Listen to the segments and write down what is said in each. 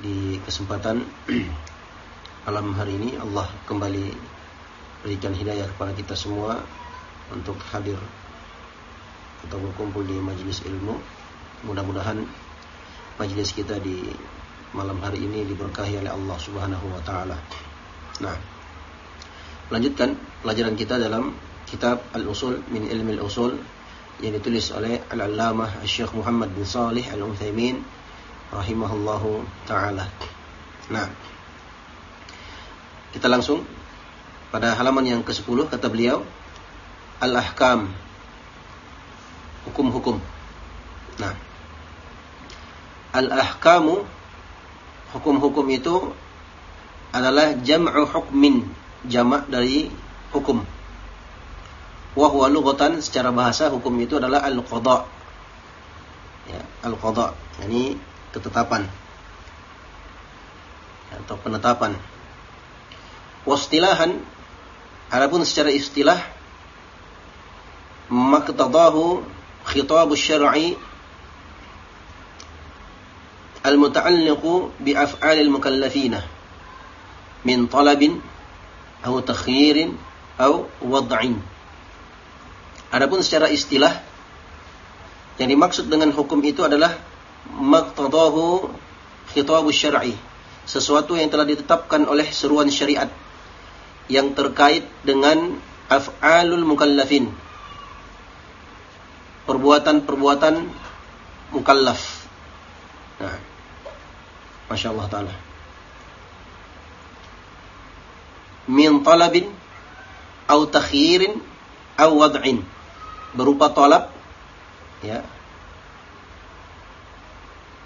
di kesempatan malam hari ini Allah kembali berikan hidayah kepada kita semua untuk hadir atau berkumpul di majelis ilmu. Mudah-mudahan majelis kita di malam hari ini diberkahi oleh Allah Subhanahu wa taala. Nah, lanjutkan pelajaran kita dalam kitab Al-Usul min Ilmi Al-Usul yang ditulis oleh Al-Allamah Syekh Muhammad bin Salih Al-Utsaimin rahimahullahu taala. Nah, kita langsung pada halaman yang ke-10 kata beliau Al-Ahkam hukum-hukum. Nah, Al-Ahkamu hukum-hukum itu adalah jam'u hukmin, jamak dari hukum Wahwa lughatan secara bahasa hukum itu adalah al-qada. Ya, al-qada. Yani ketetapan. Atau penetapan. Wastilahan adapun secara istilah maqtadahu khitab syar'i al-muta'alliqu bi af'alil mukallafina min talabin atau takhirin atau wad'in Adapun secara istilah yang dimaksud dengan hukum itu adalah maqtadahu khitabus syar'i, sesuatu yang telah ditetapkan oleh seruan syariat yang terkait dengan af'alul mukallafin. Perbuatan-perbuatan mukallaf. Nah, Masya Allah Ta'ala. Min talabin au takhirin au wad'in berupa tolak ya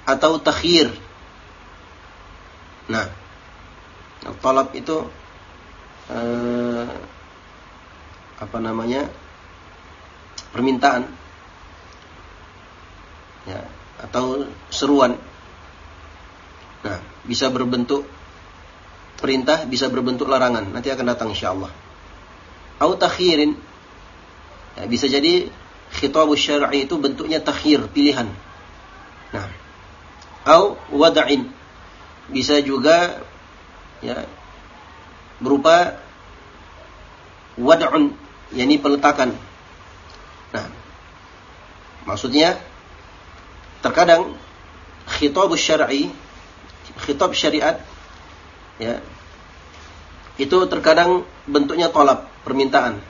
atau takhir. Nah, tolak itu eh, apa namanya permintaan ya atau seruan. Nah, bisa berbentuk perintah, bisa berbentuk larangan. Nanti akan datang insyaallah. Au takhirin Ya, bisa jadi khitab syar'i itu bentuknya takhir, pilihan. Nah, au wada'in. Bisa juga ya berupa wad'un, yakni peletakan. Nah, maksudnya terkadang khitab syar'i, khitab syariat ya itu terkadang bentuknya tolak, permintaan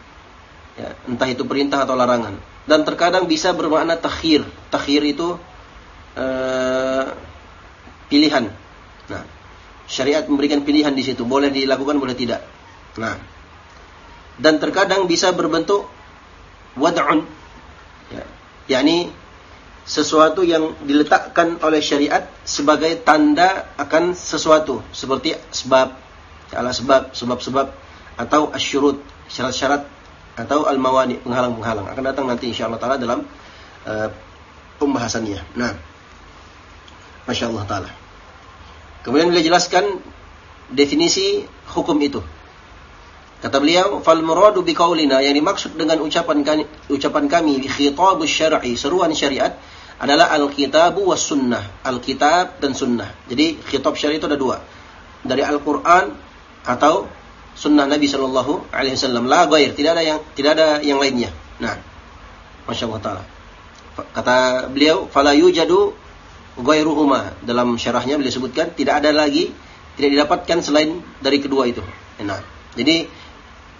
ya, entah itu perintah atau larangan dan terkadang bisa bermakna takhir takhir itu uh, pilihan. Nah syariat memberikan pilihan di situ. Boleh dilakukan boleh tidak. Nah dan terkadang bisa berbentuk wad'un. Ya yakni sesuatu yang diletakkan oleh syariat sebagai tanda akan sesuatu. Seperti sebab ala sebab sebab-sebab atau asyurut syarat-syarat atau al-mawani penghalang-penghalang. Akan datang nanti insyaallah taala dalam uh, pembahasannya. Nah, Masya Allah taala. Kemudian beliau jelaskan definisi hukum itu. Kata beliau, "Fal muradu biqaulina" yang dimaksud dengan ucapan kami, ucapan kami khitab syar'i, seruan syariat adalah al-kitabu was sunnah, al-kitab dan sunnah. Jadi khitab syar'i itu ada dua. Dari Al-Qur'an atau sunnah Nabi Shallallahu alaihi wasallam. La ghair, tidak ada yang tidak ada yang lainnya. Nah, Masya Allah taala. Kata beliau, "Fala yujadu ghairuhuma." Dalam syarahnya beliau sebutkan tidak ada lagi tidak didapatkan selain dari kedua itu. Nah, jadi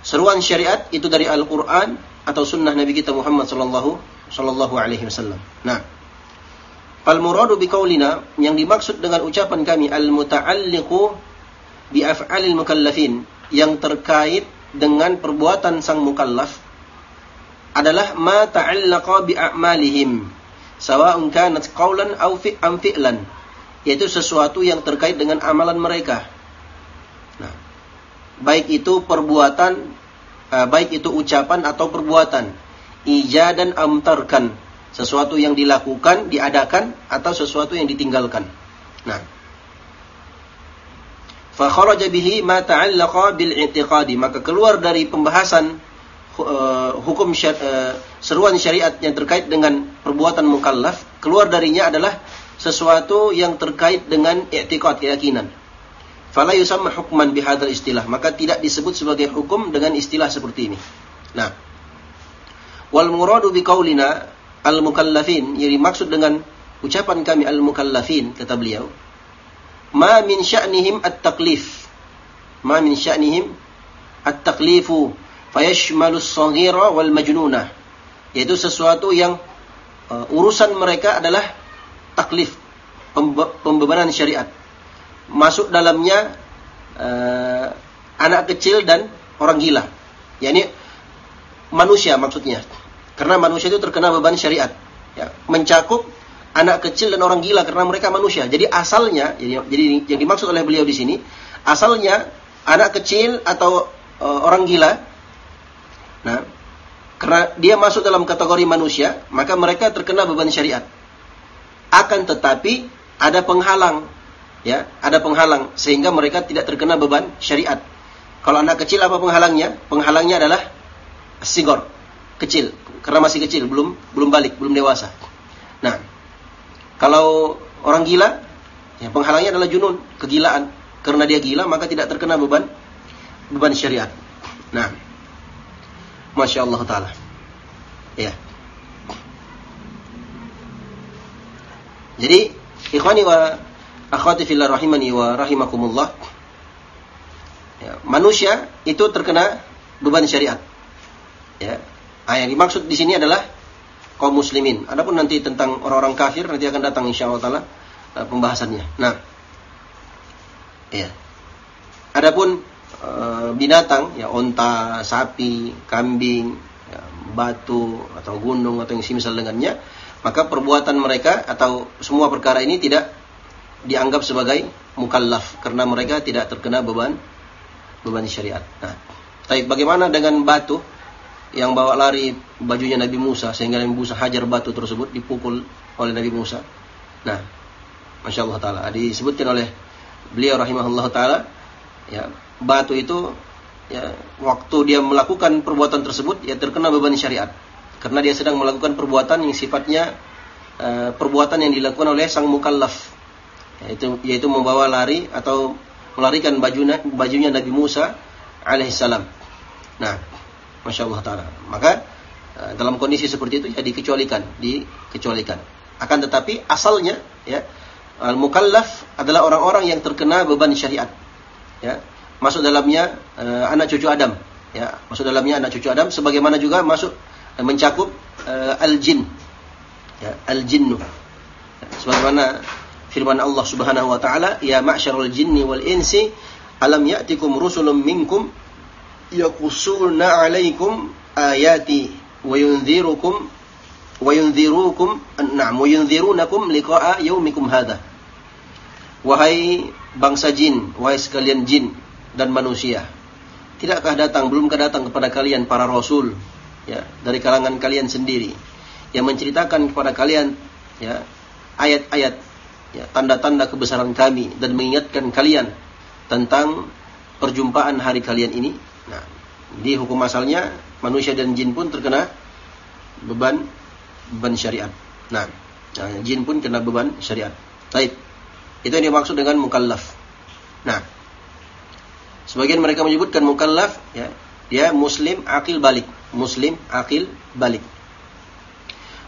seruan syariat itu dari Al-Qur'an atau sunnah Nabi kita Muhammad sallallahu sallallahu alaihi wasallam. Nah, fal muradu biqaulina yang dimaksud dengan ucapan kami al-muta'alliqu bi af'alil mukallafin yang terkait dengan perbuatan sang mukallaf adalah ma ta'allaqa bi a'malihim sawa'un kanat qawlan aw fi'lan. Yaitu sesuatu yang terkait dengan amalan mereka. Baik itu perbuatan uh, baik itu ucapan atau perbuatan. Ijadan amtarkan. Sesuatu yang dilakukan diadakan atau sesuatu yang ditinggalkan. Nah. Fa kharaja bihi ma ta'allaqa bil i'tiqadi. Maka keluar dari pembahasan hukum syar, uh, seruan syariat yang terkait dengan perbuatan mukallaf keluar darinya adalah sesuatu yang terkait dengan i'tiqad keyakinan. Fala yusamma hukman istilah. Maka tidak disebut sebagai hukum dengan istilah seperti ini. Nah. Wal muradu biqaulina al mukallafin yang dimaksud dengan ucapan kami al mukallafin kata beliau. Ma min sya'nihim at taklif ma min sya'nihim at taklifu fayashmalu as-saghira wal majnuna yaitu sesuatu yang uh, urusan mereka adalah taklif pembebanan syariat masuk dalamnya uh, anak kecil dan orang gila. yakni manusia maksudnya. Karena manusia itu terkena beban syariat. Ya, mencakup anak kecil dan orang gila karena mereka manusia. Jadi asalnya, jadi, jadi yang dimaksud oleh beliau di sini, asalnya anak kecil atau uh, orang gila, nah, karena dia masuk dalam kategori manusia, maka mereka terkena beban syariat. Akan tetapi ada penghalang ya ada penghalang sehingga mereka tidak terkena beban syariat. Kalau anak kecil apa penghalangnya? Penghalangnya adalah sigor, kecil, karena masih kecil, belum belum balik, belum dewasa. Nah, kalau orang gila, ya penghalangnya adalah junun, kegilaan. Karena dia gila maka tidak terkena beban beban syariat. Nah, masya Allah taala. Ya. Jadi, ikhwani wa akhwati fillah rahimani wa rahimakumullah. Ya, manusia itu terkena beban syariat. Ya. Ah, yang dimaksud di sini adalah kaum muslimin. Adapun nanti tentang orang-orang kafir nanti akan datang insyaallah taala uh, pembahasannya. Nah. Ya. Adapun uh, binatang ya onta, sapi, kambing, ya, batu atau gunung atau yang semisal dengannya, maka perbuatan mereka atau semua perkara ini tidak dianggap sebagai mukallaf karena mereka tidak terkena beban beban syariat. Nah, tapi bagaimana dengan batu yang bawa lari bajunya Nabi Musa sehingga Nabi Musa hajar batu tersebut dipukul oleh Nabi Musa. Nah, masya Allah taala disebutkan oleh beliau rahimahullah taala ya batu itu ya waktu dia melakukan perbuatan tersebut ya terkena beban syariat karena dia sedang melakukan perbuatan yang sifatnya uh, perbuatan yang dilakukan oleh sang mukallaf yaitu yaitu membawa lari atau melarikan bajunya bajunya Nabi Musa alaihissalam. Nah, masya Allah taala. Maka eh, dalam kondisi seperti itu ya dikecualikan, dikecualikan. Akan tetapi asalnya ya al mukallaf adalah orang-orang yang terkena beban syariat. Ya, masuk dalamnya uh, anak cucu Adam. Ya, masuk dalamnya anak cucu Adam. Sebagaimana juga masuk uh, mencakup uh, al jin. Ya, al jinnu. Sebagaimana firman Allah Subhanahu wa taala, "Ya ma'syarul jinni wal insi, alam ya'tikum rusulun minkum yaqussuna 'alaikum ayati wa yunzirukum wa yunzirukum na'am wa yunzirunakum liqa'a yaumikum hadha." Wahai bangsa jin, wahai sekalian jin dan manusia, tidakkah datang belumkah datang kepada kalian para rasul ya dari kalangan kalian sendiri yang menceritakan kepada kalian ya ayat-ayat ya, tanda-tanda kebesaran kami dan mengingatkan kalian tentang perjumpaan hari kalian ini. Nah, di hukum asalnya manusia dan jin pun terkena beban beban syariat. Nah, nah jin pun kena beban syariat. Baik. Itu yang dimaksud dengan mukallaf. Nah, sebagian mereka menyebutkan mukallaf ya, dia muslim akil balik, muslim akil balik.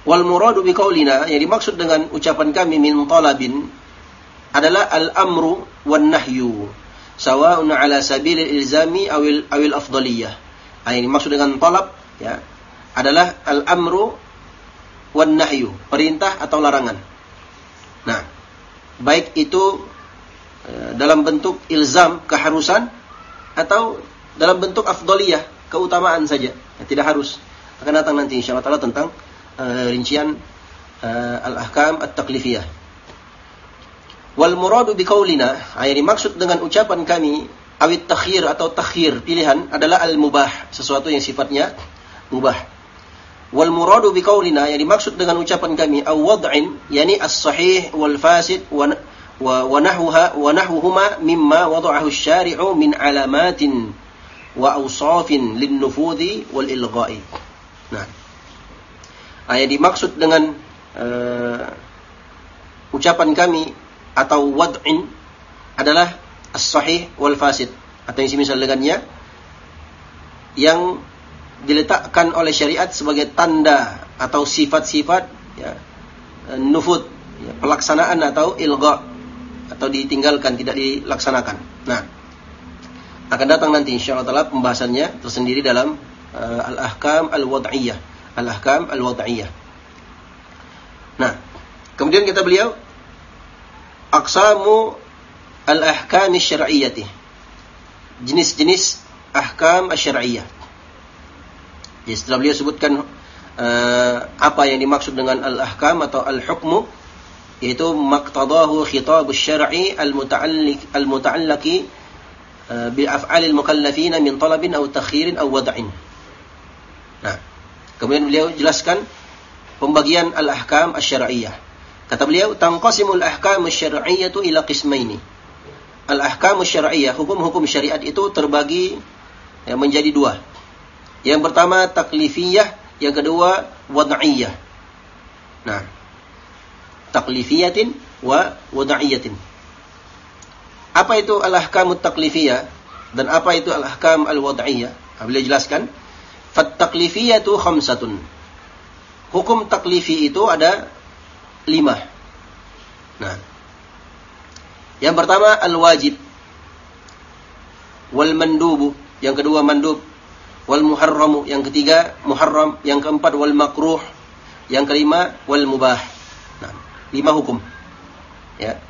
Wal muradu biqaulina yang dimaksud dengan ucapan kami min talabin adalah al-amru wan nahyu sawa'un ala sabil ilzami awil awil afdaliyah. Nah, yang dimaksud dengan talab ya adalah al-amru wan nahyu, perintah atau larangan. Nah, baik itu e, dalam bentuk ilzam keharusan atau dalam bentuk afdoliyah keutamaan saja ya, tidak harus. Akan datang nanti insyaallah taala tentang uh, rincian uh, al-ahkam at-taklifiyah wal muradu biqaulina yang dimaksud dengan ucapan kami awit takhir atau takhir pilihan adalah al-mubah sesuatu yang sifatnya mubah. Wal muradu biqaulina yang dimaksud dengan ucapan kami aw wad'in yani as-sahih wal fasid wada'ahu asy-syari'u min alamatin wa awsafin lin nufudhi wal ilgha'i. Nah. Ayat dimaksud dengan uh, ucapan kami atau wad'in adalah as-sahih wal fasid atau yang semisal dengannya yang diletakkan oleh syariat sebagai tanda atau sifat-sifat ya, nufud ya, pelaksanaan atau ilga atau ditinggalkan tidak dilaksanakan. Nah, akan datang nanti insyaallah taala pembahasannya tersendiri dalam uh, al-ahkam al-wad'iyah, al-ahkam al-wad'iyah. Nah, kemudian kita beliau aqsamu al-ahkam syar'iyyati. Jenis-jenis ahkam syar'iyyah. Jadi setelah beliau sebutkan uh, apa yang dimaksud dengan al-ahkam atau al-hukmu yaitu maqtadahu khitab syar'i al-muta'alliq al-muta'allaqi uh, bi af'alil mukallafin min talabin aw takhirin aw wad'in. Nah, kemudian beliau jelaskan pembagian al-ahkam asy-syar'iyyah. Kata beliau, tanqasimul ahkam asy-syar'iyyatu ila qismaini. Al-ahkam asy-syar'iyyah, hukum-hukum syariat itu terbagi ya, menjadi dua. Yang pertama taklifiyah, yang kedua wad'iyah. Nah, taklifiyatin wa wada'iyatin. Apa itu al-ahkamut taklifiyah dan apa itu al-ahkam al-wada'iyah? Beliau jelaskan, fat taklifiyatu khamsatun. Hukum taklifi itu ada lima. Nah, yang pertama al-wajib, wal mandubu, yang kedua mandub, wal muharramu, yang ketiga muharram, yang keempat wal makruh, yang kelima wal mubah lima hukum. Ya.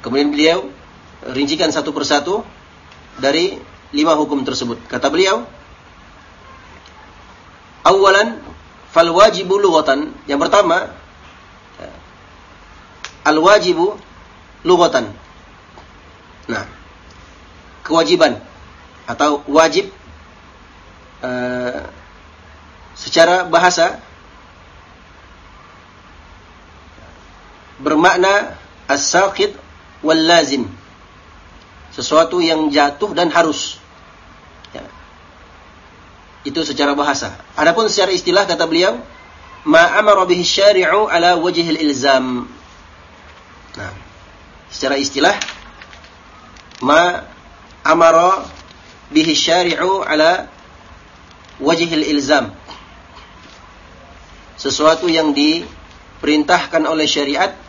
Kemudian beliau rincikan satu persatu dari lima hukum tersebut. Kata beliau, awalan fal wajibu lughatan. Yang pertama, ya, al wajibu lughatan. Nah, kewajiban atau wajib uh, secara bahasa bermakna as-saqit wal lazim. Sesuatu yang jatuh dan harus. Ya. Itu secara bahasa. Adapun secara istilah kata beliau, ma amara bihi syari'u ala wajhil ilzam. Nah, secara istilah ma amara bihi syari'u ala wajhil ilzam. Sesuatu yang diperintahkan oleh syariat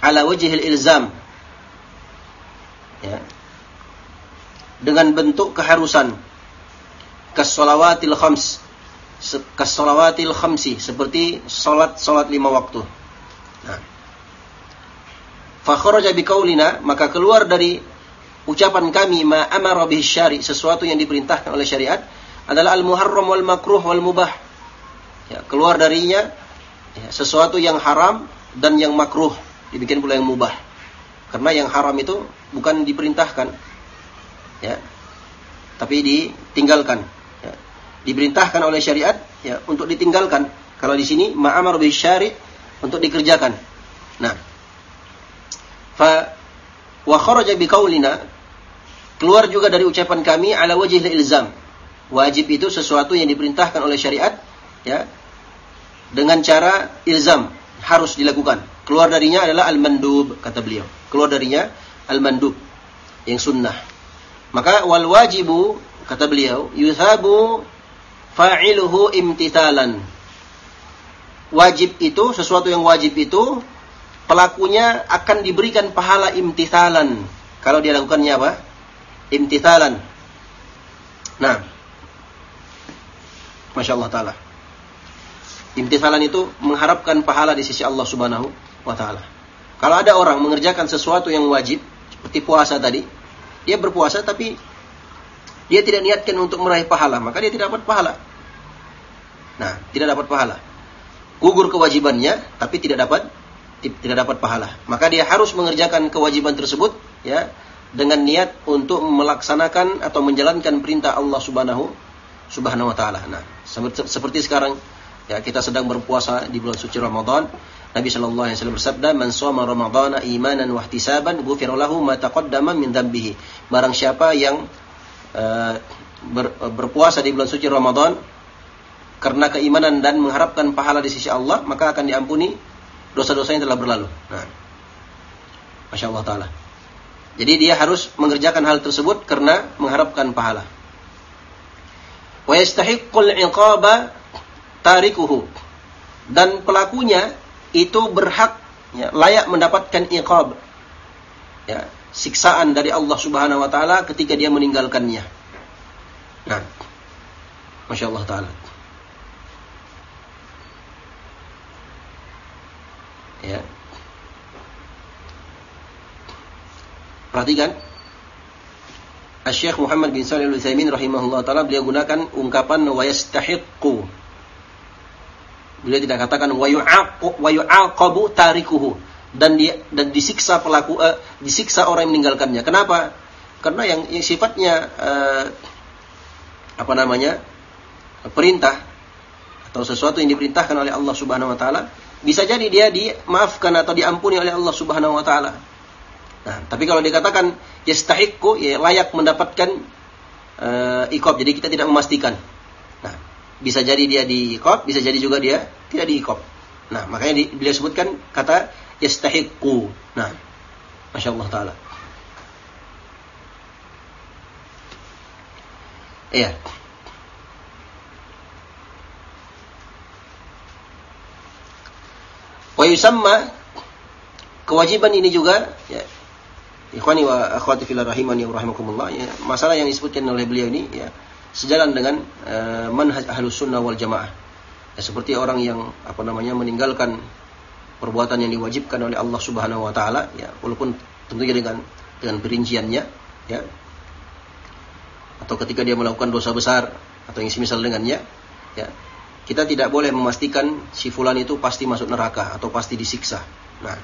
ala wajhil ilzam. Ya. Dengan bentuk keharusan. Kasolawatil khams. Kasolawatil khamsi. Seperti salat salat lima waktu. Nah. Fakharaja biqaulina maka keluar dari ucapan kami ma amara bih syari sesuatu yang diperintahkan oleh syariat adalah al muharram wal makruh wal mubah. Ya keluar darinya ya, sesuatu yang haram dan yang makruh dibikin pula yang mubah. Karena yang haram itu bukan diperintahkan, ya, tapi ditinggalkan. Ya. Diperintahkan oleh syariat ya untuk ditinggalkan. Kalau di sini ma'amar bi syari untuk dikerjakan. Nah, fa wa kharaja bi qaulina keluar juga dari ucapan kami ala wajih ilzam. Wajib itu sesuatu yang diperintahkan oleh syariat ya dengan cara ilzam harus dilakukan. Keluar darinya adalah al-mandub kata beliau. Keluar darinya al-mandub yang sunnah. Maka wal wajibu kata beliau yuthabu fa'iluhu imtithalan. Wajib itu sesuatu yang wajib itu pelakunya akan diberikan pahala imtithalan kalau dia lakukannya apa? Imtithalan. Nah, Masya Allah Ta'ala. Imtithalan itu mengharapkan pahala di sisi Allah Subhanahu wa Ta'ala. Kalau ada orang mengerjakan sesuatu yang wajib, seperti puasa tadi, dia berpuasa tapi dia tidak niatkan untuk meraih pahala, maka dia tidak dapat pahala. Nah, tidak dapat pahala. Gugur kewajibannya, tapi tidak dapat tidak dapat pahala. Maka dia harus mengerjakan kewajiban tersebut ya dengan niat untuk melaksanakan atau menjalankan perintah Allah Subhanahu Subhanahu wa taala. Nah, seperti sekarang ya kita sedang berpuasa di bulan suci Ramadan. Nabi Shallallahu alaihi wasallam bersabda, "Man shoma Ramadhana imanan wa ihtisaban, ghufira lahu ma taqaddama min dhanbihi." Barang siapa yang uh, ber, berpuasa di bulan suci Ramadan karena keimanan dan mengharapkan pahala di sisi Allah, maka akan diampuni dosa-dosa yang telah berlalu. Nah, Masya Allah Ta'ala. Jadi dia harus mengerjakan hal tersebut karena mengharapkan pahala. Wa yastahiqqul iqaba tarikuhu. Dan pelakunya itu berhak ya, layak mendapatkan iqab. Ya, siksaan dari Allah Subhanahu wa taala ketika dia meninggalkannya. Nah, Masya Allah Ta'ala. Ya. Perhatikan. Syekh Muhammad bin Shalih Al-Utsaimin rahimahullah taala beliau gunakan ungkapan wa yastahiqqu. Beliau tidak katakan wa yu'aqabu tarikuhu dan dia dan disiksa pelaku uh, disiksa orang yang meninggalkannya. Kenapa? Karena yang, yang sifatnya uh, apa namanya? perintah atau sesuatu yang diperintahkan oleh Allah Subhanahu wa taala bisa jadi dia dimaafkan atau diampuni oleh Allah Subhanahu wa taala. Nah, tapi kalau dikatakan yastahiqqu ya layak mendapatkan uh, ikob. Jadi kita tidak memastikan. Bisa jadi dia di ikob, bisa jadi juga dia tidak di ikob. Nah, makanya di, beliau sebutkan kata yastahiqqu. Nah, Masya Allah Ta'ala. Iya. Wa yusamma kewajiban ini juga ya ikhwani wa akhwati fillah rahimani wa rahimakumullah ya masalah yang disebutkan oleh beliau ini ya sejalan dengan uh, manhaj ahlus sunnah wal jamaah ya, seperti orang yang apa namanya meninggalkan perbuatan yang diwajibkan oleh Allah Subhanahu wa taala ya walaupun tentunya dengan dengan perinciannya ya atau ketika dia melakukan dosa besar atau yang semisal dengannya ya kita tidak boleh memastikan si fulan itu pasti masuk neraka atau pasti disiksa. Nah,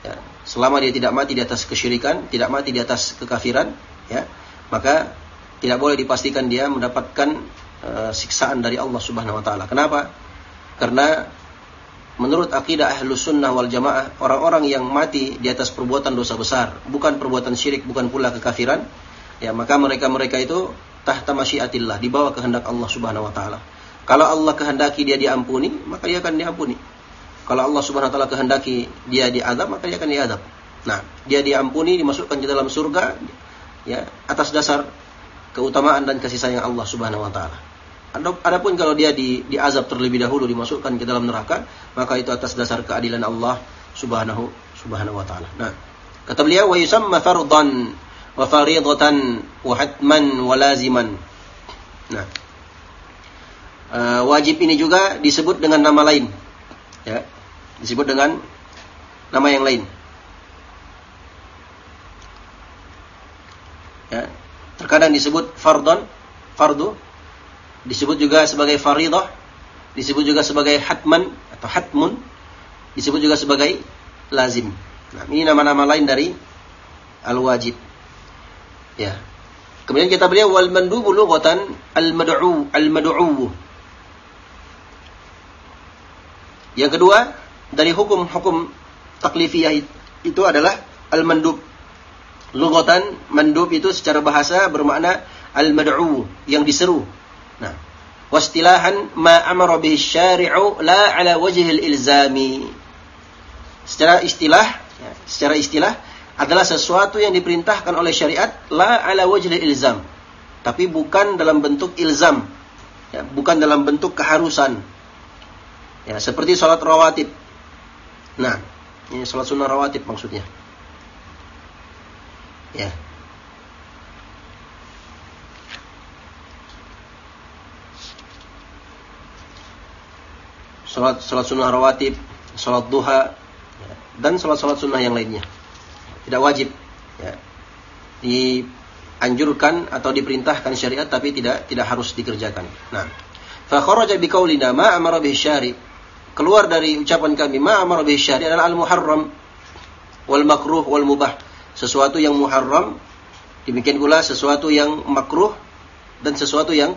ya, selama dia tidak mati di atas kesyirikan, tidak mati di atas kekafiran, ya, maka tidak boleh dipastikan dia mendapatkan uh, siksaan dari Allah Subhanahu wa taala. Kenapa? Karena menurut akidah ahlus sunnah wal jamaah, orang-orang yang mati di atas perbuatan dosa besar, bukan perbuatan syirik, bukan pula kekafiran, ya maka mereka-mereka itu tahta masyiatillah, di bawah kehendak Allah Subhanahu wa taala. Kalau Allah kehendaki dia diampuni, maka dia akan diampuni. Kalau Allah Subhanahu wa taala kehendaki dia diadab, maka dia akan diadab. Nah, dia diampuni, dimasukkan ke dalam surga ya atas dasar keutamaan dan kasih sayang Allah Subhanahu wa taala. Adapun kalau dia di diazab terlebih dahulu dimasukkan ke dalam neraka, maka itu atas dasar keadilan Allah Subhanahu Subhanahu wa taala. Nah, kata beliau wa yusamma fardan wa faridatan wa hatman wa laziman. Nah, uh, wajib ini juga disebut dengan nama lain. Ya, disebut dengan nama yang lain. Ya, terkadang disebut fardon, fardu, disebut juga sebagai faridah, disebut juga sebagai hatman atau hatmun, disebut juga sebagai lazim. Nah, ini nama-nama lain dari al-wajib. Ya. Kemudian kita beliau wal mandubu lughatan al-mad'u al-mad'u Yang kedua, dari hukum-hukum taklifiyah itu adalah al-mandub. Lugatan mandub itu secara bahasa bermakna al-mad'u yang diseru. Nah, wastilahan ma amara bihi syari'u la ala wajhi al-ilzami. Secara istilah, ya, secara istilah adalah sesuatu yang diperintahkan oleh syariat la ala wajhi al-ilzam. Tapi bukan dalam bentuk ilzam. Ya, bukan dalam bentuk keharusan. Ya, seperti sholat rawatib. Nah, ini sholat sunnah rawatib maksudnya. Ya. Salat salat sunnah rawatib, salat duha, ya. dan salat salat sunnah yang lainnya. Tidak wajib. Ya. Dianjurkan atau diperintahkan syariat tapi tidak tidak harus dikerjakan. Nah, fa kharaja biqaulina ma amara bihi syari. Keluar dari ucapan kami ma amara bihi syari adalah al-muharram wal makruh wal mubah sesuatu yang muharram, demikian pula sesuatu yang makruh dan sesuatu yang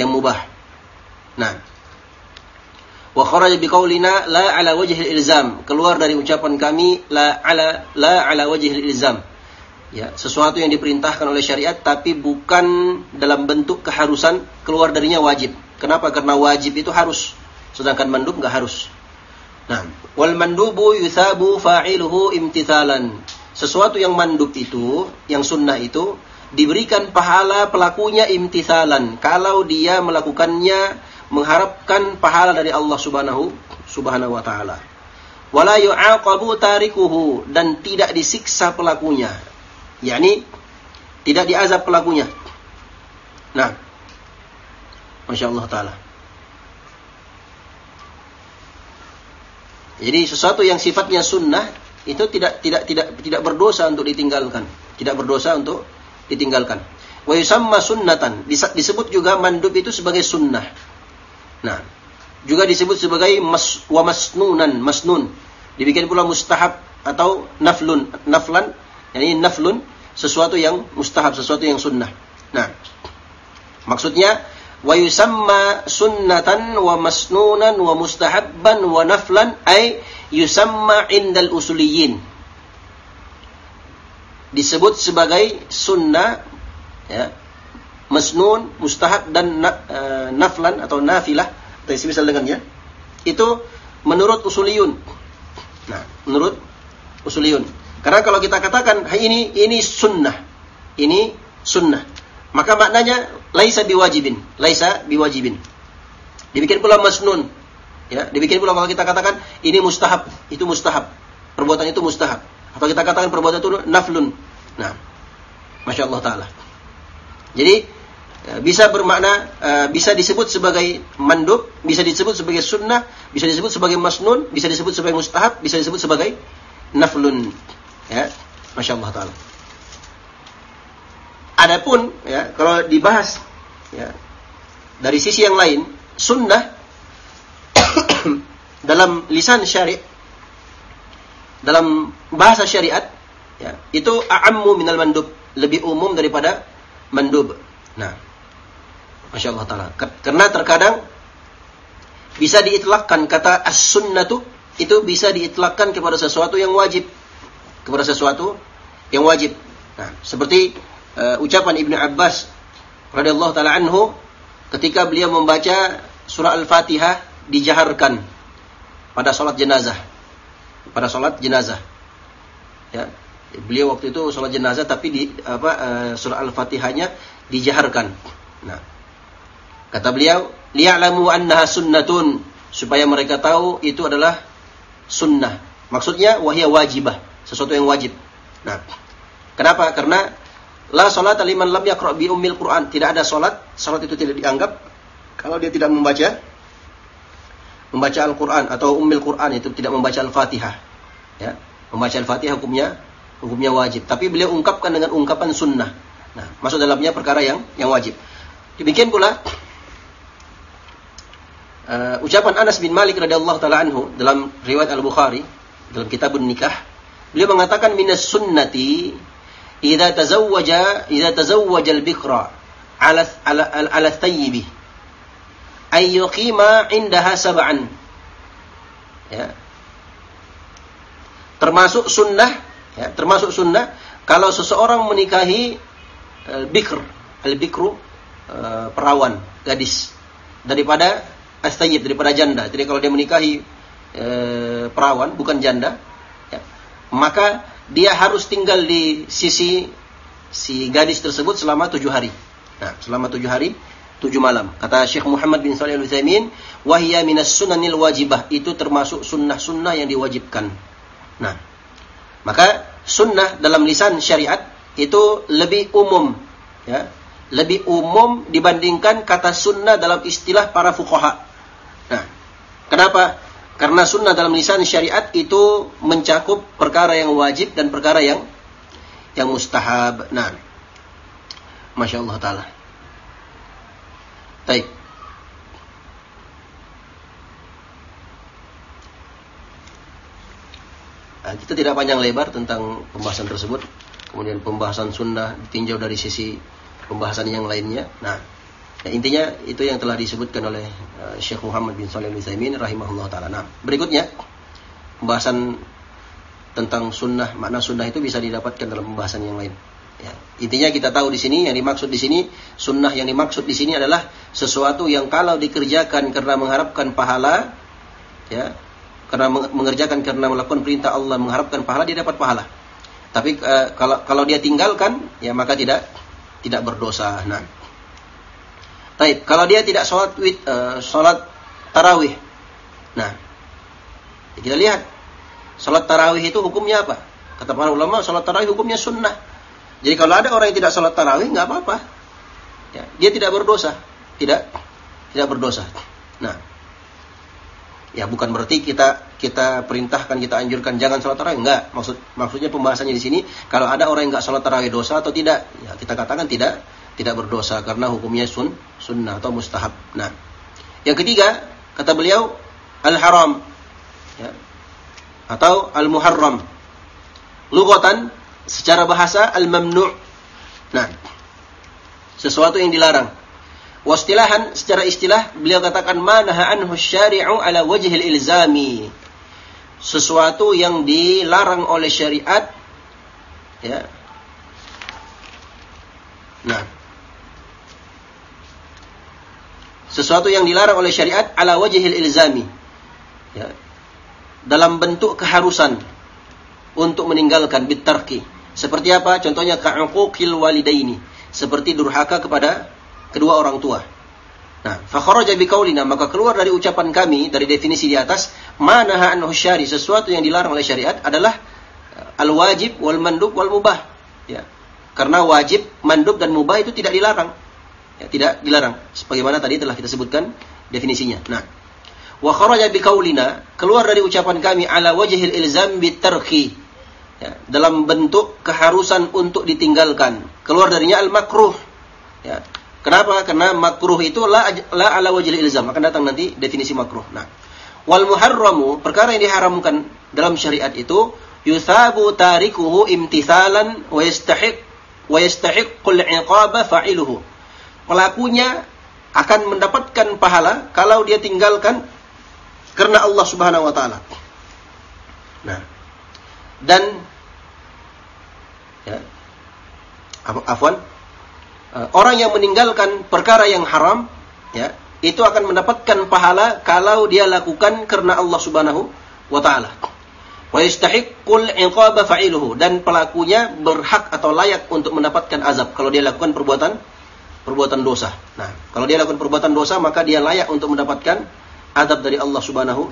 yang mubah. Nah, wa kharaja biqaulina la ala wajhi ilzam. Keluar dari ucapan kami la ala la ala wajhi ilzam. Ya sesuatu yang diperintahkan oleh syariat tapi bukan dalam bentuk keharusan keluar darinya wajib. Kenapa? Karena wajib itu harus. Sedangkan mandub nggak harus. Nah wal mandubu yuthabu fa'iluhu imtithalan sesuatu yang mandub itu, yang sunnah itu, diberikan pahala pelakunya imtithalan. Kalau dia melakukannya mengharapkan pahala dari Allah Subhanahu Subhanahu wa taala. Wala yu'aqabu tarikuhu dan tidak disiksa pelakunya. yakni tidak diazab pelakunya. Nah, Masya Allah Ta'ala. Jadi sesuatu yang sifatnya sunnah itu tidak tidak tidak tidak berdosa untuk ditinggalkan, tidak berdosa untuk ditinggalkan. Wa yusamma sunnatan, disebut juga mandub itu sebagai sunnah. Nah, juga disebut sebagai mas, wa masnunan, masnun. Dibikin pula mustahab atau naflun, naflan, ini naflun sesuatu yang mustahab, sesuatu yang sunnah. Nah, maksudnya wa yusamma sunnatan wa masnunan wa mustahabban wa naflan ay yusamma indal usuliyin disebut sebagai sunnah ya, masnun, mustahab dan na, e, naflan atau nafilah dari semisal dengannya itu menurut usuliyun. Nah, menurut usuliyun. Karena kalau kita katakan ini ini sunnah, ini sunnah, maka maknanya laisa biwajibin, laisa biwajibin. Dibikin pula masnun, Ya, demikian pula kalau kita katakan ini mustahab, itu mustahab. Perbuatan itu mustahab. Atau kita katakan perbuatan itu naflun. Nah, masya Allah taala. Jadi ya, bisa bermakna uh, bisa disebut sebagai mandub, bisa disebut sebagai sunnah, bisa disebut sebagai masnun, bisa disebut sebagai mustahab, bisa disebut sebagai naflun. Ya, masya Allah taala. Adapun ya kalau dibahas ya dari sisi yang lain, sunnah dalam lisan syari' dalam bahasa syariat ya, itu a'ammu minal mandub, lebih umum daripada mandub. Nah, Masya Allah Ta'ala. Karena terkadang bisa diitlakkan kata as-sunnatu itu bisa diitlakkan kepada sesuatu yang wajib. Kepada sesuatu yang wajib. Nah, seperti uh, ucapan Ibnu Abbas radhiyallahu taala anhu ketika beliau membaca surah Al-Fatihah dijaharkan pada sholat jenazah. Pada sholat jenazah. Ya, beliau waktu itu sholat jenazah tapi di apa uh, surah al-fatihahnya dijaharkan. Nah, kata beliau, liya'lamu annaha sunnatun supaya mereka tahu itu adalah sunnah. Maksudnya wahya wajibah, sesuatu yang wajib. Nah, kenapa? Karena la salat liman lam yaqra bi ummil Quran. Tidak ada salat, salat itu tidak dianggap kalau dia tidak membaca membaca Al-Quran atau ummil Quran itu tidak membaca Al-Fatihah. Ya, membaca Al-Fatihah hukumnya hukumnya wajib. Tapi beliau ungkapkan dengan ungkapan sunnah. Nah, masuk dalamnya perkara yang yang wajib. Demikian pula uh, ucapan Anas bin Malik radhiyallahu taala anhu dalam riwayat Al-Bukhari dalam kitabun nikah, beliau mengatakan minas sunnati idza tazawwaja idza tazawwaja al-bikra ala ala ala, ala ayyuqima indaha sab'an. Ya. Termasuk sunnah, ya, termasuk sunnah kalau seseorang menikahi uh, bikr, al-bikru uh, perawan, gadis daripada astayyib daripada janda. Jadi kalau dia menikahi uh, perawan bukan janda, ya, maka dia harus tinggal di sisi si gadis tersebut selama tujuh hari. Nah, selama tujuh hari, tujuh malam. Kata Syekh Muhammad bin Salih Al-Utsaimin, wahya minas sunanil wajibah. Itu termasuk sunnah-sunnah yang diwajibkan. Nah, maka sunnah dalam lisan syariat itu lebih umum, ya, lebih umum dibandingkan kata sunnah dalam istilah para fuqaha. Nah, kenapa? Karena sunnah dalam lisan syariat itu mencakup perkara yang wajib dan perkara yang yang mustahab. Nah, masya Allah taala. Baik. Nah, kita tidak panjang lebar tentang pembahasan tersebut. Kemudian pembahasan sunnah ditinjau dari sisi pembahasan yang lainnya. Nah, ya intinya itu yang telah disebutkan oleh uh, Syekh Muhammad bin Shalih Al-Utsaimin rahimahullah taala. Nah, berikutnya pembahasan tentang sunnah, makna sunnah itu bisa didapatkan dalam pembahasan yang lain. Ya. Intinya kita tahu di sini yang dimaksud di sini sunnah yang dimaksud di sini adalah sesuatu yang kalau dikerjakan karena mengharapkan pahala, ya karena mengerjakan karena melakukan perintah Allah mengharapkan pahala dia dapat pahala. Tapi uh, kalau kalau dia tinggalkan ya maka tidak tidak berdosa. Nah. Baik, kalau dia tidak sholat uh, sholat tarawih. Nah, kita lihat sholat tarawih itu hukumnya apa? Kata para ulama, sholat tarawih hukumnya sunnah. Jadi kalau ada orang yang tidak sholat tarawih nggak apa-apa. Ya, dia tidak berdosa, tidak tidak berdosa. Nah, Ya bukan berarti kita kita perintahkan kita anjurkan jangan sholat tarawih enggak. Maksud maksudnya pembahasannya di sini kalau ada orang yang enggak sholat tarawih dosa atau tidak, ya kita katakan tidak tidak berdosa karena hukumnya sun sunnah atau mustahab. Nah, yang ketiga kata beliau al haram ya, atau al muharram. Lugatan secara bahasa al mamnu. Nah, sesuatu yang dilarang. Wastilahan secara istilah beliau katakan manaha anhu syari'u ala wajhil ilzami. Sesuatu yang dilarang oleh syariat ya. Nah. Sesuatu yang dilarang oleh syariat ala wajhil ilzami. Ya. Dalam bentuk keharusan untuk meninggalkan bitarki. Seperti apa? Contohnya ka'uquqil walidaini. Seperti durhaka kepada kedua orang tua. Nah, fakharaja biqaulina maka keluar dari ucapan kami dari definisi di atas mana anhu syari sesuatu yang dilarang oleh syariat adalah eh, al wajib wal mandub wal mubah. Ya. Karena wajib, mandub dan mubah itu tidak dilarang. Ya, tidak dilarang sebagaimana tadi telah kita sebutkan definisinya. Nah, wa kharaja biqaulina keluar dari ucapan kami ala wajhil ilzam bitarki ya, dalam bentuk keharusan untuk ditinggalkan. Keluar darinya al makruh. Ya, Kenapa? Karena makruh itu la, la ala wajil ilzam. Akan datang nanti definisi makruh. Nah, wal muharramu perkara yang diharamkan dalam syariat itu yusabu tarikuhu imtithalan wa yastahiq wa yastahiqqul iqaba fa'iluhu. Pelakunya akan mendapatkan pahala kalau dia tinggalkan karena Allah Subhanahu wa taala. Nah, dan ya, afwan Eh, orang yang meninggalkan perkara yang haram, ya, itu akan mendapatkan pahala kalau dia lakukan karena Allah Subhanahu wa taala. Wa yastahiqqul iqaba fa'iluhu dan pelakunya berhak atau layak untuk mendapatkan azab kalau dia lakukan perbuatan perbuatan dosa. Nah, kalau dia lakukan perbuatan dosa maka dia layak untuk mendapatkan azab dari Allah Subhanahu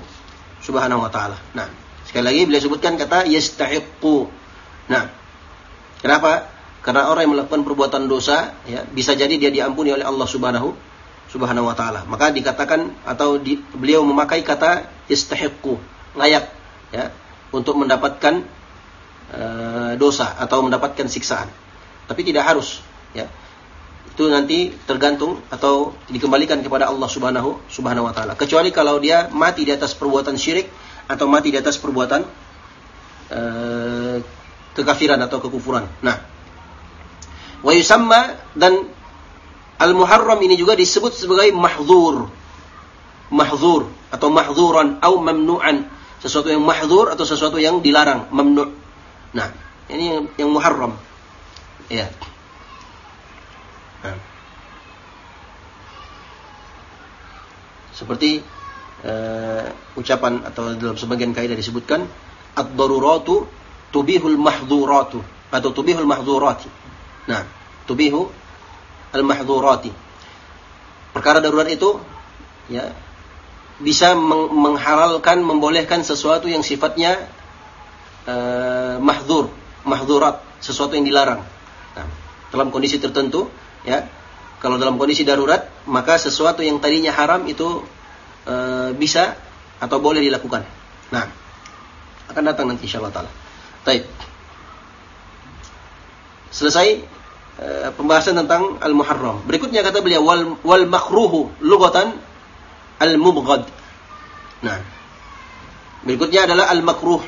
Subhanahu wa taala. Nah, sekali lagi beliau sebutkan kata yastahiqqu. Nah, kenapa? Karena orang yang melakukan perbuatan dosa, ya, bisa jadi dia diampuni oleh Allah Subhanahu Subhanahu wa taala. Maka dikatakan atau di, beliau memakai kata istahiqqu, layak ya, untuk mendapatkan uh, dosa atau mendapatkan siksaan. Tapi tidak harus, ya. Itu nanti tergantung atau dikembalikan kepada Allah Subhanahu Subhanahu wa taala. Kecuali kalau dia mati di atas perbuatan syirik atau mati di atas perbuatan uh, kekafiran atau kekufuran. Nah, Wa yusamma dan al-muharram ini juga disebut sebagai mahdzur. Mahdzur atau mahzuran atau mamnu'an. Sesuatu yang mahdzur atau sesuatu yang dilarang, mamnu'. Nah, ini yang, yang muharram. Ya. Nah. Seperti uh, ucapan atau dalam sebagian kaidah disebutkan ad-daruratu tubihul mahdhuratu atau tubihul mahdhurati. Nah, tubihu al-mahdhurati. Perkara darurat itu ya bisa meng menghalalkan membolehkan sesuatu yang sifatnya uh, mahdzur, mahdhurat, sesuatu yang dilarang. Nah, dalam kondisi tertentu ya kalau dalam kondisi darurat maka sesuatu yang tadinya haram itu uh, bisa atau boleh dilakukan. Nah, akan datang nanti insyaallah taala. Baik. Selesai uh, pembahasan tentang al-muharram. Berikutnya kata beliau wal, wal makruhu lughatan al-mubghad. Nah, berikutnya adalah al-makruh.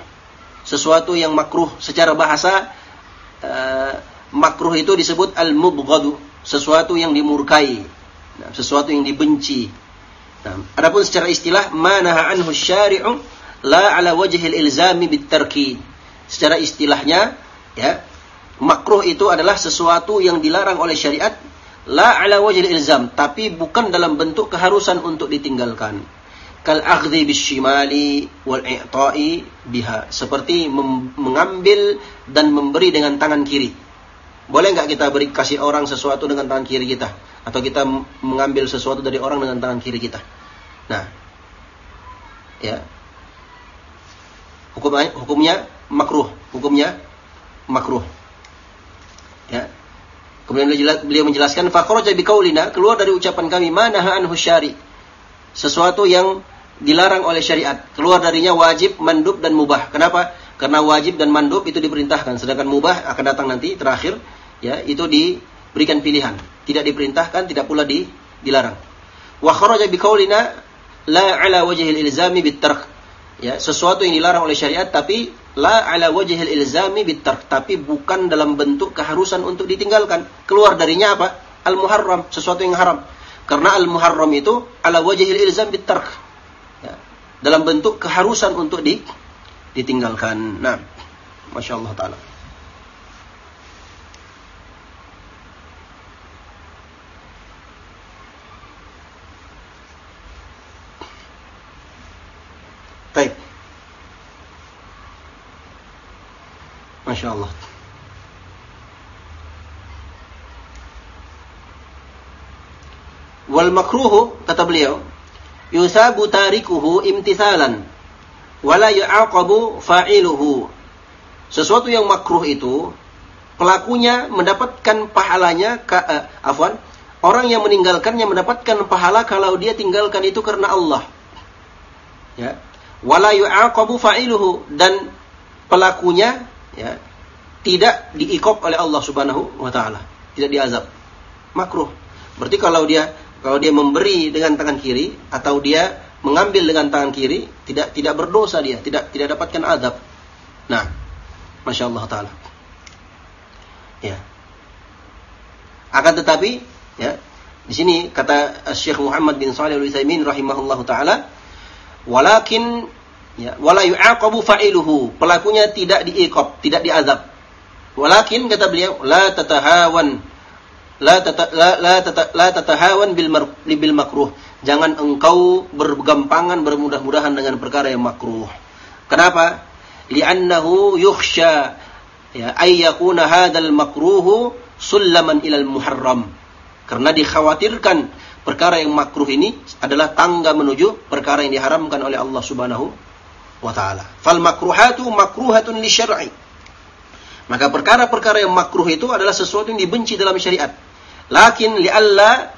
Sesuatu yang makruh secara bahasa uh, makruh itu disebut al-mubghadu, sesuatu yang dimurkai, nah, sesuatu yang dibenci. Nah, adapun secara istilah manaha anhu syari'u la ala wajhil ilzami bitarki. Secara istilahnya ya, makruh itu adalah sesuatu yang dilarang oleh syariat la ala wajhil ilzam, tapi bukan dalam bentuk keharusan untuk ditinggalkan. Kal akhdhi bisyimali wal i'ta'i biha, seperti mengambil dan memberi dengan tangan kiri. Boleh nggak kita beri kasih orang sesuatu dengan tangan kiri kita? Atau kita mengambil sesuatu dari orang dengan tangan kiri kita? Nah, ya, hukumnya, hukumnya makruh, hukumnya makruh. Ya. Kemudian beliau menjelaskan fakhraja biqaulina keluar dari ucapan kami mana anhu syari. Sesuatu yang dilarang oleh syariat. Keluar darinya wajib, mandub dan mubah. Kenapa? Karena wajib dan mandub itu diperintahkan, sedangkan mubah akan datang nanti terakhir ya, itu diberikan pilihan. Tidak diperintahkan, tidak pula di, dilarang. Wa kharaja biqaulina la ala wajhil ilzami bitark. Ya, sesuatu yang dilarang oleh syariat tapi la ala wajhil ilzami bitark, tapi bukan dalam bentuk keharusan untuk ditinggalkan. Keluar darinya apa? Al muharram, sesuatu yang haram. Karena al muharram itu ala wajhil ilzam bitark. Ya, dalam bentuk keharusan untuk di, ditinggalkan. Nah, Masya Allah Ta'ala. Baik. Masya Allah. Wal makruhu, kata beliau, yusabu tarikuhu imtithalan, wala yu'aqabu fa'iluhu. Sesuatu yang makruh itu, pelakunya mendapatkan pahalanya, ka, uh, afwan, orang yang meninggalkannya mendapatkan pahala kalau dia tinggalkan itu karena Allah. Ya, wala yu'aqabu fa'iluhu dan pelakunya ya tidak diikop oleh Allah Subhanahu wa taala, tidak diazab. Makruh. Berarti kalau dia kalau dia memberi dengan tangan kiri atau dia mengambil dengan tangan kiri, tidak tidak berdosa dia, tidak tidak dapatkan azab. Nah, Masya Allah taala. Ya. Akan tetapi, ya, di sini kata Syekh Muhammad bin Shalih Al-Utsaimin rahimahullahu taala, Walakin ya, wala yu'aqabu fa'iluhu. Pelakunya tidak diikop, tidak diazab. Walakin kata beliau, la tatahawan la tata, la, la, la tatahawan bil, mar, bil makruh. Jangan engkau bergampangan bermudah-mudahan dengan perkara yang makruh. Kenapa? Li'annahu yukhsha ya ay yakuna hadzal makruhu sullaman ilal muharram. Karena dikhawatirkan perkara yang makruh ini adalah tangga menuju perkara yang diharamkan oleh Allah Subhanahu wa taala. Fal makruhatu makruhatun li syar'i. Maka perkara-perkara yang makruh itu adalah sesuatu yang dibenci dalam syariat. Lakin li'alla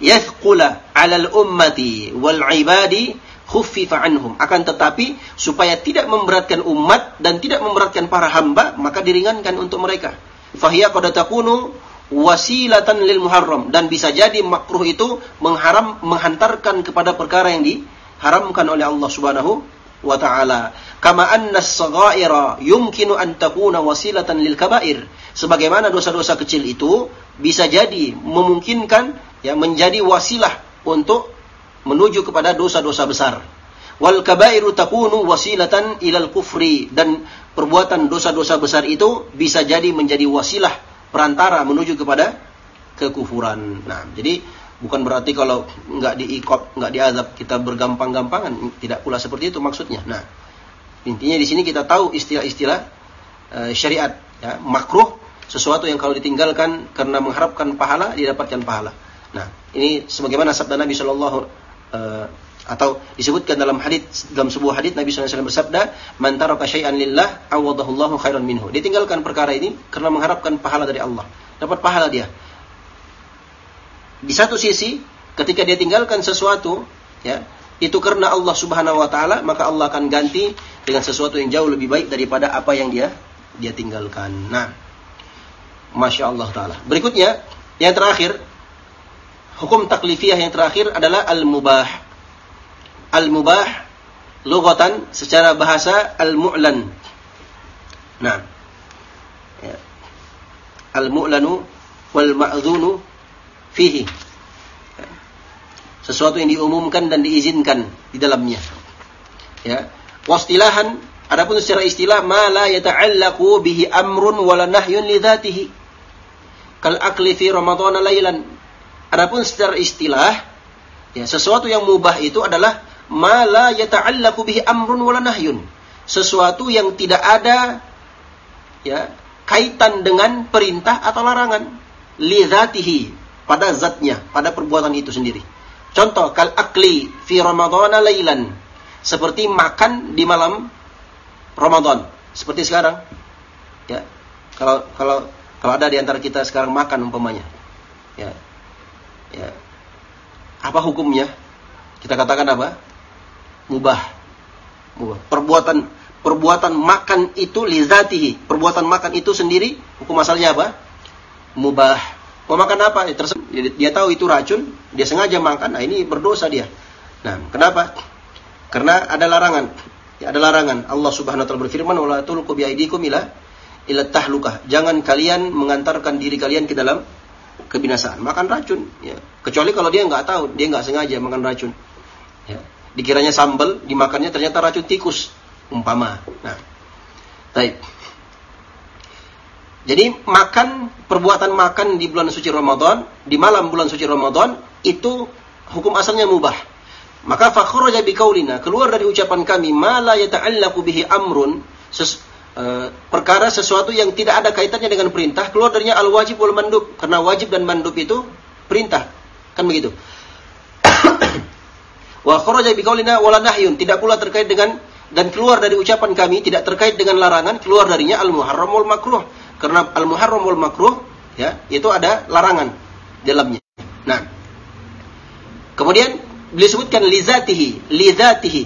yathqula 'alal ummati wal 'ibadi khuffifa anhum. Akan tetapi supaya tidak memberatkan umat dan tidak memberatkan para hamba, maka diringankan untuk mereka. Fahiya qad takunu wasilatan lil muharram dan bisa jadi makruh itu mengharam menghantarkan kepada perkara yang diharamkan oleh Allah Subhanahu wa taala. Kama anna as-saghaira yumkinu an takuna wasilatan lil kabair. Sebagaimana dosa-dosa kecil itu bisa jadi memungkinkan ya menjadi wasilah untuk menuju kepada dosa-dosa besar. Wal kabairu takunu wasilatan ilal kufri dan perbuatan dosa-dosa besar itu bisa jadi menjadi wasilah perantara menuju kepada kekufuran. Nah, jadi bukan berarti kalau nggak diikop, nggak diazab kita bergampang-gampangan, tidak pula seperti itu maksudnya. Nah, intinya di sini kita tahu istilah-istilah uh, syariat, ya, makruh sesuatu yang kalau ditinggalkan karena mengharapkan pahala didapatkan pahala. Nah, ini sebagaimana sabda Nabi Shallallahu uh, atau disebutkan dalam hadis dalam sebuah hadis Nabi SAW bersabda, "Man taraka syai'an lillah, awadahullahu khairan minhu." Dia tinggalkan perkara ini karena mengharapkan pahala dari Allah. Dapat pahala dia. Di satu sisi, ketika dia tinggalkan sesuatu, ya, itu karena Allah Subhanahu wa taala, maka Allah akan ganti dengan sesuatu yang jauh lebih baik daripada apa yang dia dia tinggalkan. Nah, Masya Allah Ta'ala. Berikutnya, yang terakhir, hukum taklifiyah yang terakhir adalah al-mubah. Al-mubah, lugatan, secara bahasa, al-mu'lan. Nah, ya. al-mu'lanu wal-ma'zunu fihi. Ya. Sesuatu yang diumumkan dan diizinkan di dalamnya. Ya. Wastilahan, adapun secara istilah, ma la yata'allaqu bihi amrun wala nahyun li dhatihi kal akli fi ramadhana lailan. Adapun secara istilah, ya sesuatu yang mubah itu adalah ma la yata'allaqu bihi amrun wala nahyun. Sesuatu yang tidak ada ya kaitan dengan perintah atau larangan li dzatihi pada zatnya, pada perbuatan itu sendiri. Contoh kal akli fi ramadhana lailan. Seperti makan di malam Ramadan. Seperti sekarang. Ya. Kalau kalau kalau ada di antara kita sekarang makan umpamanya, ya, ya, apa hukumnya? Kita katakan apa? Mubah. Mubah. Perbuatan perbuatan makan itu lizatihi. Perbuatan makan itu sendiri hukum asalnya apa? Mubah. Mau makan apa? Ya, dia, dia tahu itu racun, dia sengaja makan. Nah, ini berdosa dia. Nah, kenapa? Karena ada larangan. Ya, ada larangan. Allah Subhanahu wa taala berfirman, "Wala tulqu biaidikum ila ila tahlukah. Jangan kalian mengantarkan diri kalian ke dalam kebinasaan. Makan racun. Ya. Kecuali kalau dia nggak tahu, dia nggak sengaja makan racun. Ya. Dikiranya sambal, dimakannya ternyata racun tikus. Umpama. Nah, baik. Jadi makan, perbuatan makan di bulan suci Ramadan, di malam bulan suci Ramadan, itu hukum asalnya mubah. Maka fakhraja biqaulina, keluar dari ucapan kami, ma la yata'allaqu bihi amrun, Eh, perkara sesuatu yang tidak ada kaitannya dengan perintah keluar darinya al wajib wal mandub. Karena wajib dan mandub itu perintah. Kan begitu? Wa kharaja biqaulina wala nahyun. Tidak pula terkait dengan dan keluar dari ucapan kami tidak terkait dengan larangan keluar darinya al muharram wal makruh. Karena al muharram wal makruh ya itu ada larangan dalamnya. Nah. Kemudian beliau sebutkan lizatihi lizatihi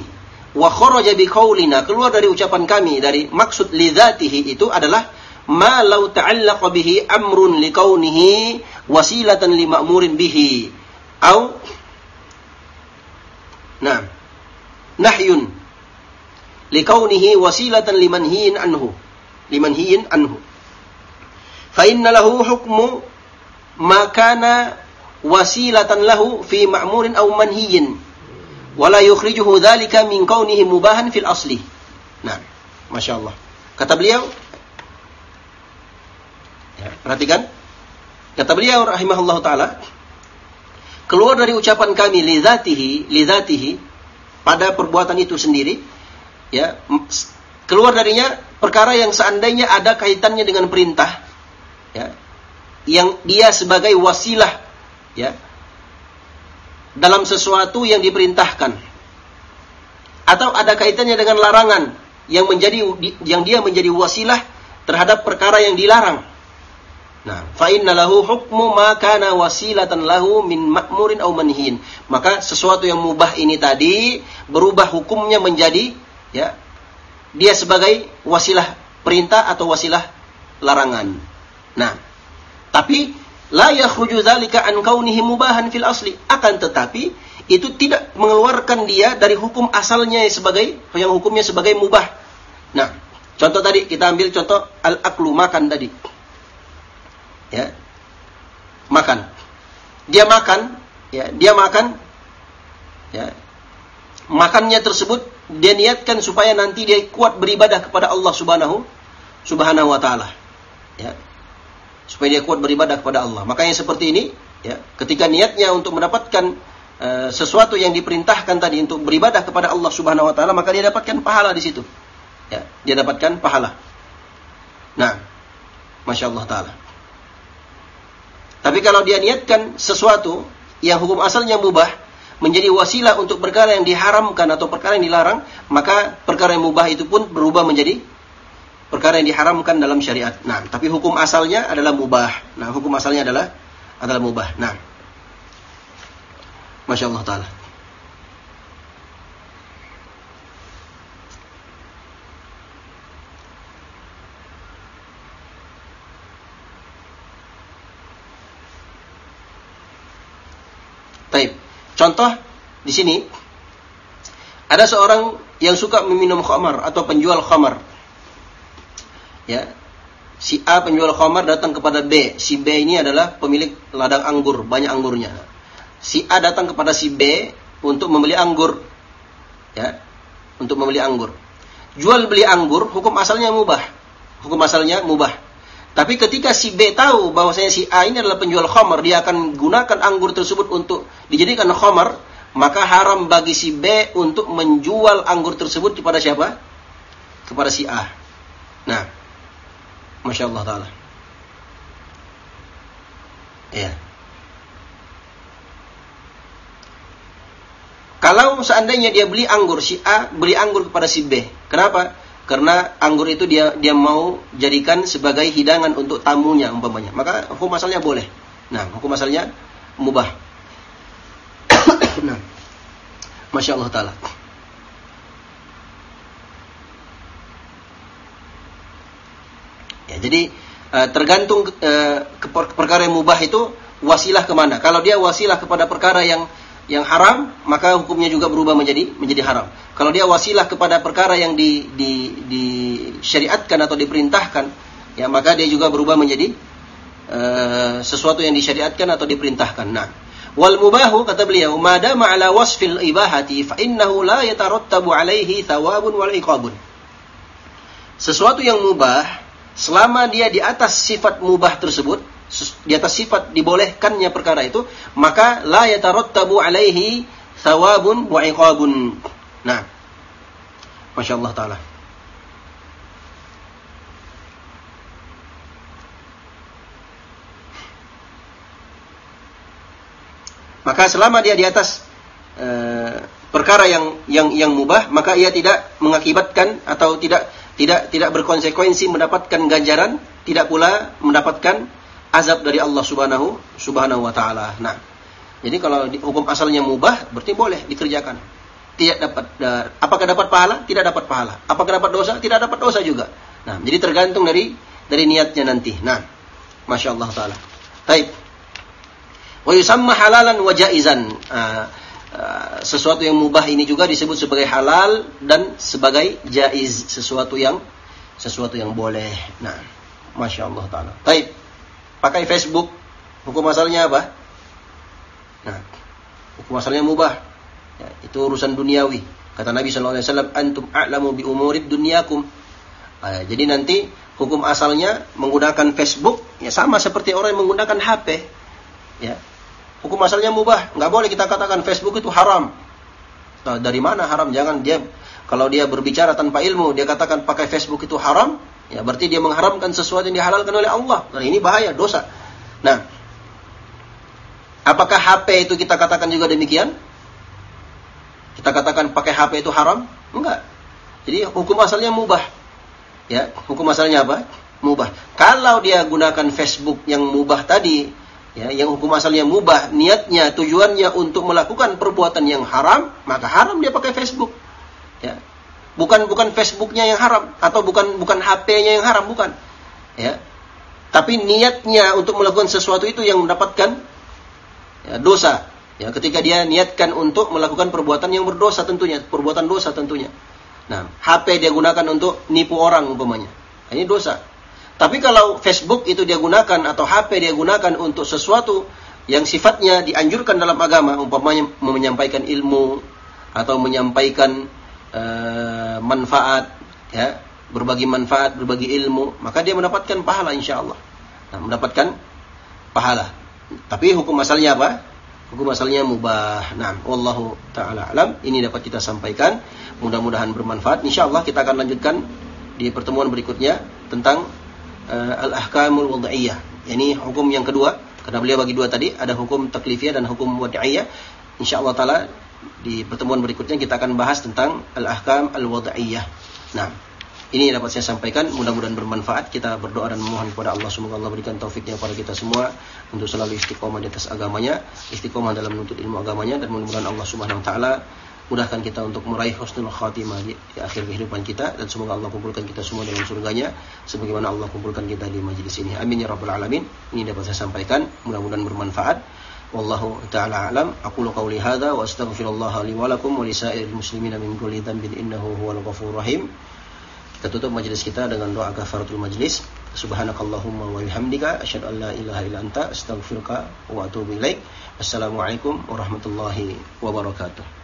wa kharaja bi qaulina. Keluar dari ucapan kami dari maksud lidzatihi itu adalah ma law ta'allaqa bihi amrun kaunihi wasilatan li ma'murin bihi. Au nah nahyun kaunihi wasilatan limanhiyin anhu limanhiyin anhu. Fa inna lahu hukmu ma kana wasilatan lahu fi ma'murin au manhiyin wala yukhrijuhu dzalika min kaunihi mubahan fil asli. Nah, Masya Allah. Kata beliau, ya, perhatikan, kata beliau rahimahullah taala, keluar dari ucapan kami lidatihi, lidatihi, pada perbuatan itu sendiri, ya, keluar darinya perkara yang seandainya ada kaitannya dengan perintah, ya, yang dia sebagai wasilah, ya, dalam sesuatu yang diperintahkan atau ada kaitannya dengan larangan yang menjadi yang dia menjadi wasilah terhadap perkara yang dilarang. Nah, fa inna lahu hukmu ma kana wasilatan lahu min ma'murin aw manhiin. Maka sesuatu yang mubah ini tadi berubah hukumnya menjadi ya dia sebagai wasilah perintah atau wasilah larangan. Nah, tapi la yakhruju dzalika an kaunihi mubahan fil asli. Akan tetapi itu tidak mengeluarkan dia dari hukum asalnya sebagai yang hukumnya sebagai mubah. Nah contoh tadi kita ambil contoh al aklu makan tadi. Ya. Makan. Dia makan ya dia makan ya. Makannya tersebut dia niatkan supaya nanti dia kuat beribadah kepada Allah Subhanahu Subhanahu wa taala. Ya supaya dia kuat beribadah kepada Allah. Maka yang seperti ini, ya, ketika niatnya untuk mendapatkan uh, sesuatu yang diperintahkan tadi untuk beribadah kepada Allah Subhanahu wa taala, maka dia dapatkan pahala di situ. Ya, dia dapatkan pahala. Nah, Masya Allah Ta'ala. Tapi kalau dia niatkan sesuatu yang hukum asalnya mubah, menjadi wasilah untuk perkara yang diharamkan atau perkara yang dilarang, maka perkara yang mubah itu pun berubah menjadi perkara yang diharamkan dalam syariat. Nah, tapi hukum asalnya adalah mubah. Nah, hukum asalnya adalah adalah mubah. Nah, masya Allah taala. Taib. Contoh di sini ada seorang yang suka meminum khamar atau penjual khamar. Ya. Si A penjual khamar datang kepada B. Si B ini adalah pemilik ladang anggur, banyak anggurnya. Si A datang kepada si B untuk membeli anggur. Ya. Untuk membeli anggur. Jual beli anggur hukum asalnya mubah. Hukum asalnya mubah. Tapi ketika si B tahu bahwasanya si A ini adalah penjual khamar, dia akan gunakan anggur tersebut untuk dijadikan khamar, maka haram bagi si B untuk menjual anggur tersebut kepada siapa? Kepada si A. Nah, masya Allah taala. Ya. Kalau seandainya dia beli anggur si A, beli anggur kepada si B. Kenapa? karena anggur itu dia dia mau jadikan sebagai hidangan untuk tamunya umpamanya maka hukum asalnya boleh nah hukum asalnya mubah nah masya Allah taala jadi uh, tergantung uh, ke perkara yang mubah itu wasilah ke mana kalau dia wasilah kepada perkara yang yang haram, maka hukumnya juga berubah menjadi menjadi haram. Kalau dia wasilah kepada perkara yang di, di, disyariatkan atau diperintahkan, ya maka dia juga berubah menjadi uh, sesuatu yang disyariatkan atau diperintahkan. Nah, wal mubahu kata beliau, madama ala wasfil ibahati fa innahu la yatarattabu alaihi thawabun wal iqabun. Sesuatu yang mubah selama dia di atas sifat mubah tersebut, di atas sifat dibolehkannya perkara itu, maka la yatarattabu alaihi thawabun wa iqabun. Nah, Masya Allah Ta'ala. Maka selama dia di atas e, perkara yang yang yang mubah, maka ia tidak mengakibatkan atau tidak tidak tidak berkonsekuensi mendapatkan ganjaran, tidak pula mendapatkan azab dari Allah Subhanahu Subhanahu wa taala. Nah, jadi kalau hukum asalnya mubah berarti boleh dikerjakan. Tidak dapat apakah dapat pahala? Tidak dapat pahala. Apakah dapat dosa? Tidak dapat dosa juga. Nah, jadi tergantung dari dari niatnya nanti. Nah, Masya Allah taala. Baik. Wa yusamma halalan wa jaizan. Uh, sesuatu yang mubah ini juga disebut sebagai halal dan sebagai jaiz, sesuatu yang sesuatu yang boleh. Nah, Masya Allah taala. Baik pakai Facebook, hukum asalnya apa? Nah, hukum asalnya mubah. Ya, itu urusan duniawi. Kata Nabi SAW, antum a'lamu bi umurid dunyakum. Nah, jadi nanti hukum asalnya menggunakan Facebook ya sama seperti orang yang menggunakan HP. Ya. Hukum asalnya mubah, nggak boleh kita katakan Facebook itu haram. Nah, dari mana haram? Jangan dia kalau dia berbicara tanpa ilmu, dia katakan pakai Facebook itu haram, Ya, berarti dia mengharamkan sesuatu yang dihalalkan oleh Allah. Nah, ini bahaya, dosa. Nah, apakah HP itu kita katakan juga demikian? Kita katakan pakai HP itu haram? Enggak. Jadi hukum asalnya mubah. Ya, hukum asalnya apa? Mubah. Kalau dia gunakan Facebook yang mubah tadi, ya, yang hukum asalnya mubah, niatnya, tujuannya untuk melakukan perbuatan yang haram, maka haram dia pakai Facebook. Ya, Bukan bukan Facebooknya yang haram atau bukan bukan HP-nya yang haram, bukan. Ya. Tapi niatnya untuk melakukan sesuatu itu yang mendapatkan ya, dosa. Ya, ketika dia niatkan untuk melakukan perbuatan yang berdosa tentunya, perbuatan dosa tentunya. Nah, HP dia gunakan untuk nipu orang umpamanya. Nah, ini dosa. Tapi kalau Facebook itu dia gunakan atau HP dia gunakan untuk sesuatu yang sifatnya dianjurkan dalam agama, umpamanya menyampaikan ilmu atau menyampaikan uh, manfaat ya berbagi manfaat berbagi ilmu maka dia mendapatkan pahala insya Allah Nah, mendapatkan pahala. Tapi hukum asalnya apa? Hukum asalnya mubah. Nah, wallahu taala alam. Ini dapat kita sampaikan. Mudah-mudahan bermanfaat. Insyaallah kita akan lanjutkan di pertemuan berikutnya tentang uh, al-ahkamul wad'iyah. Ini hukum yang kedua. Karena beliau bagi dua tadi ada hukum taklifiyah dan hukum wad'iyah. Insyaallah taala di pertemuan berikutnya kita akan bahas tentang al-ahkam al-wad'iyah. Nah, ini yang dapat saya sampaikan. Mudah-mudahan bermanfaat. Kita berdoa dan memohon kepada Allah semoga Allah berikan taufiknya kepada kita semua untuk selalu istiqomah di atas agamanya, istiqomah dalam menuntut ilmu agamanya dan mudah-mudahan Allah Subhanahu wa taala mudahkan kita untuk meraih husnul khatimah di, akhir kehidupan kita dan semoga Allah kumpulkan kita semua dalam surganya sebagaimana Allah kumpulkan kita di majlis ini. Amin ya rabbal alamin. Ini dapat saya sampaikan. Mudah-mudahan bermanfaat. Wallahu taala alam. Aku qauli hadza wa astaghfirullah li wa lakum wa lisairil muslimina min kulli dhanbin innahu huwal ghafurur rahim. Kita tutup majelis kita dengan doa kafaratul majlis. Subhanakallahumma wa bihamdika asyhadu an la ilaha illa anta astaghfiruka wa atubu ilaik. Assalamualaikum warahmatullahi wabarakatuh.